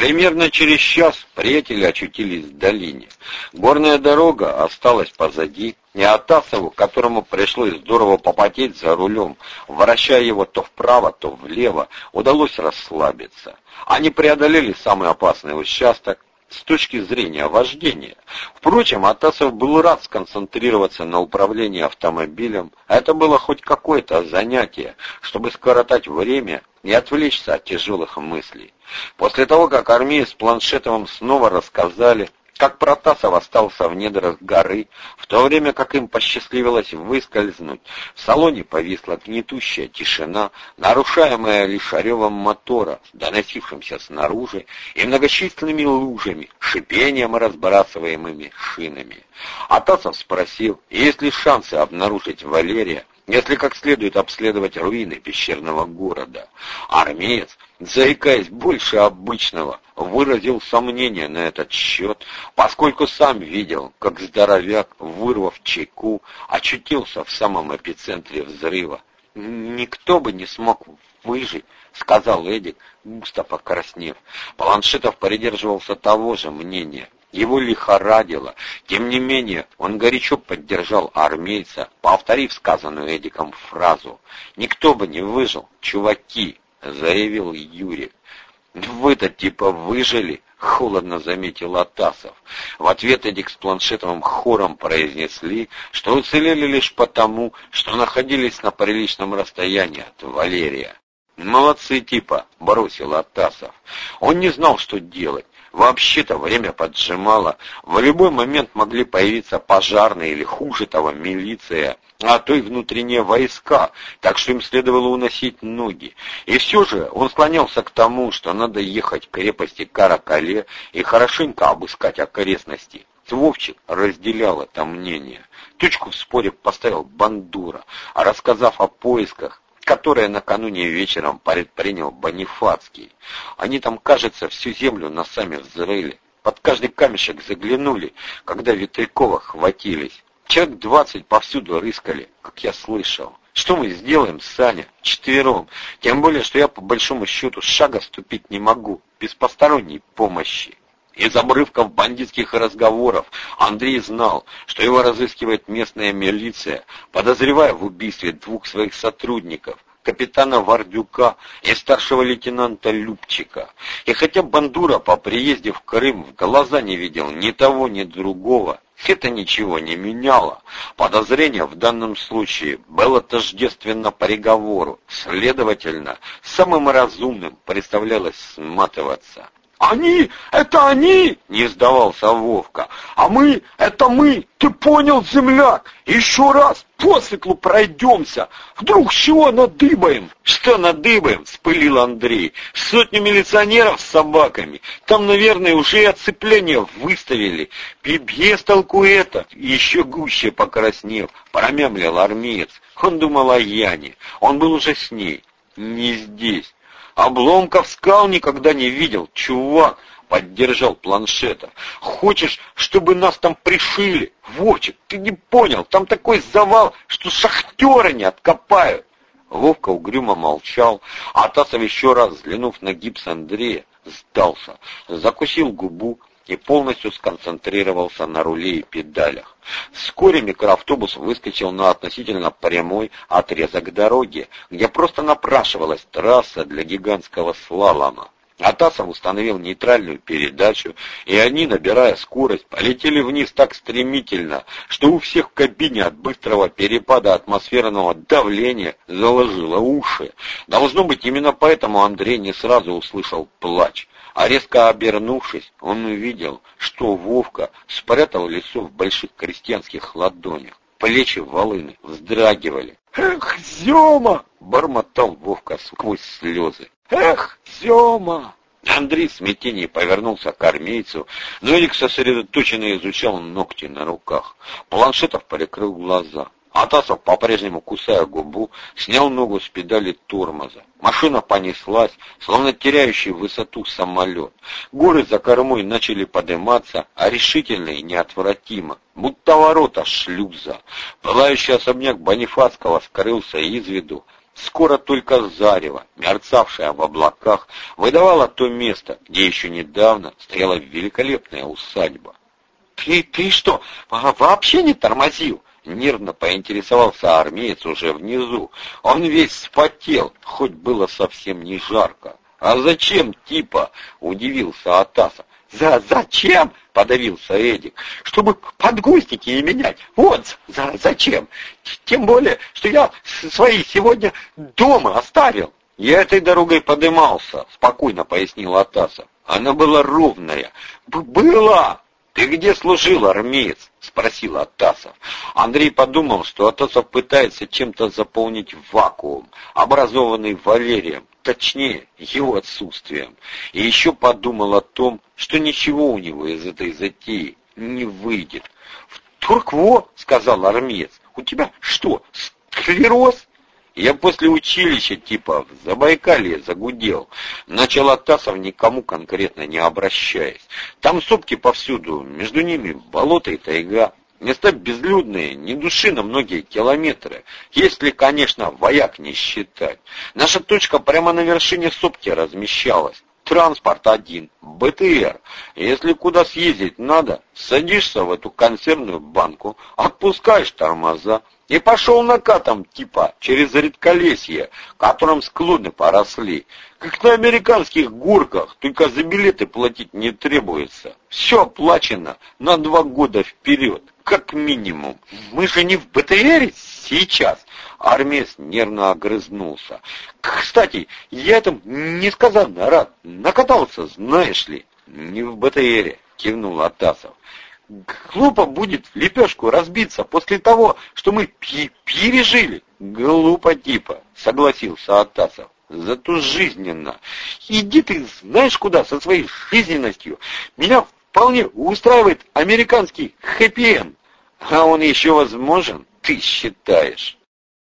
Примерно через час приятели очутились в долине. Горная дорога осталась позади, и Атасову, которому пришлось здорово попотеть за рулем, вращая его то вправо, то влево, удалось расслабиться. Они преодолели самый опасный участок, с точки зрения вождения. Впрочем, Атасов был рад сконцентрироваться на управлении автомобилем, а это было хоть какое-то занятие, чтобы скоротать время и отвлечься от тяжелых мыслей. После того, как армии с Планшетовым снова рассказали, как Протасов остался в недрах горы, в то время как им посчастливилось выскользнуть, в салоне повисла гнетущая тишина, нарушаемая лишь оревом мотора, доносившимся снаружи, и многочисленными лужами, шипением и разбрасываемыми шинами. Атасов спросил, есть ли шансы обнаружить Валерия, если как следует обследовать руины пещерного города. Армеец, заикаясь больше обычного, выразил сомнение на этот счет, поскольку сам видел, как здоровяк, вырвав чайку, очутился в самом эпицентре взрыва. «Никто бы не смог выжить», — сказал Эдик, густо покраснев. Планшетов придерживался того же мнения. Его лихорадило. Тем не менее, он горячо поддержал армейца, повторив сказанную Эдиком фразу. «Никто бы не выжил, чуваки!» — заявил Юрий. «Вы-то типа выжили?» — холодно заметил Атасов. В ответ Эдик с планшетовым хором произнесли, что уцелели лишь потому, что находились на приличном расстоянии от Валерия. «Молодцы типа», — бросил Атасов. Он не знал, что делать. Вообще-то время поджимало. В любой момент могли появиться пожарные или, хуже того, милиция, а то и внутренние войска, так что им следовало уносить ноги. И все же он склонялся к тому, что надо ехать к крепости Каракале и хорошенько обыскать окрестности. Вовчик разделял это мнение. Точку в споре поставил Бандура, а рассказав о поисках, которое накануне вечером предпринял Бонифацкий. Они там, кажется, всю землю носами взрыли. Под каждый камешек заглянули, когда Ветрякова хватились. Человек двадцать повсюду рыскали, как я слышал. Что мы сделаем, Саня, четвером? Тем более, что я по большому счету шага ступить не могу, без посторонней помощи. Из обрывков бандитских разговоров Андрей знал, что его разыскивает местная милиция, подозревая в убийстве двух своих сотрудников, капитана Вардюка и старшего лейтенанта Любчика. И хотя Бандура по приезде в Крым в глаза не видел ни того, ни другого, это ничего не меняло. Подозрение в данном случае было тождественно приговору. Следовательно, самым разумным представлялось сматываться. «Они! Это они!» — не сдавался Вовка. «А мы! Это мы! Ты понял, земляк? Еще раз по светлу пройдемся! Вдруг чего надыбаем?» «Что надыбаем?» — вспылил Андрей. «Сотни милиционеров с собаками. Там, наверное, уже и оцепление выставили. Без толку это!» Еще гуще покраснев, промямлил армеец. Он думал о Яне. Он был уже с ней. Не здесь. Обломков скал никогда не видел, чувак, поддержал планшета. Хочешь, чтобы нас там пришили? Вовчик, ты не понял, там такой завал, что шахтеры не откопают. Вовка угрюмо молчал, а Тасов еще раз, взглянув на гипс Андрея, сдался, закусил губу и полностью сконцентрировался на руле и педалях. Вскоре микроавтобус выскочил на относительно прямой отрезок дороги, где просто напрашивалась трасса для гигантского слалома. Атасов установил нейтральную передачу, и они, набирая скорость, полетели вниз так стремительно, что у всех в кабине от быстрого перепада атмосферного давления заложило уши. Должно быть, именно поэтому Андрей не сразу услышал плач. А резко обернувшись, он увидел, что Вовка спрятал лицо в больших крестьянских ладонях. Плечи волыны вздрагивали. «Эх, Зема!» — бормотал Вовка сквозь слезы. «Эх, Зема!» Андрей в смятении повернулся к армейцу, но Эрик сосредоточенно изучал ногти на руках. Планшетов прикрыл глаза. Атасов, по-прежнему кусая губу, снял ногу с педали тормоза. Машина понеслась, словно теряющий высоту самолет. Горы за кормой начали подниматься, а решительно и неотвратимо, будто ворота шлюза. Пылающий особняк Бонифацкого скрылся из виду, Скоро только зарево, мерцавшее в облаках, выдавало то место, где еще недавно стояла великолепная усадьба. «Ты, ты что, вообще не тормозил?» Нервно поинтересовался армеец уже внизу. Он весь спотел, хоть было совсем не жарко. «А зачем, типа?» — удивился Атасов. «За зачем?» — подавился Эдик. «Чтобы подгузники не менять. Вот за зачем. Тем более, что я свои сегодня дома оставил». «Я этой дорогой подымался», — спокойно пояснил Атасов. «Она была ровная». Б «Была!» «Ты где служил, армеец?» — спросил Атасов. Андрей подумал, что Атасов пытается чем-то заполнить вакуум, образованный Валерием, точнее, его отсутствием. И еще подумал о том, что ничего у него из этой затеи не выйдет. «В Туркво!» — сказал армеец. «У тебя что, склероз?» Я после училища типа в Забайкалье загудел. Начал Атасов никому конкретно не обращаясь. Там сопки повсюду, между ними болото и тайга. Места безлюдные, ни души на многие километры, если, конечно, вояк не считать. Наша точка прямо на вершине сопки размещалась. Транспорт один, БТР. Если куда съездить надо, садишься в эту консервную банку, отпускаешь тормоза, и пошел накатом, типа, через редколесье, которым склоны поросли. Как на американских горках, только за билеты платить не требуется. Все оплачено на два года вперед, как минимум. Мы же не в БТРе сейчас. Армес нервно огрызнулся. Кстати, я этому несказанно рад. Накатался, знаешь ли. Не в БТРе, кивнул Атасов. Глупо будет лепешку разбиться после того, что мы пережили. Глупо типа, согласился Атасов. Зато жизненно. Иди ты знаешь куда со своей жизненностью. Меня вполне устраивает американский хэппи-энд. А он еще возможен, ты считаешь?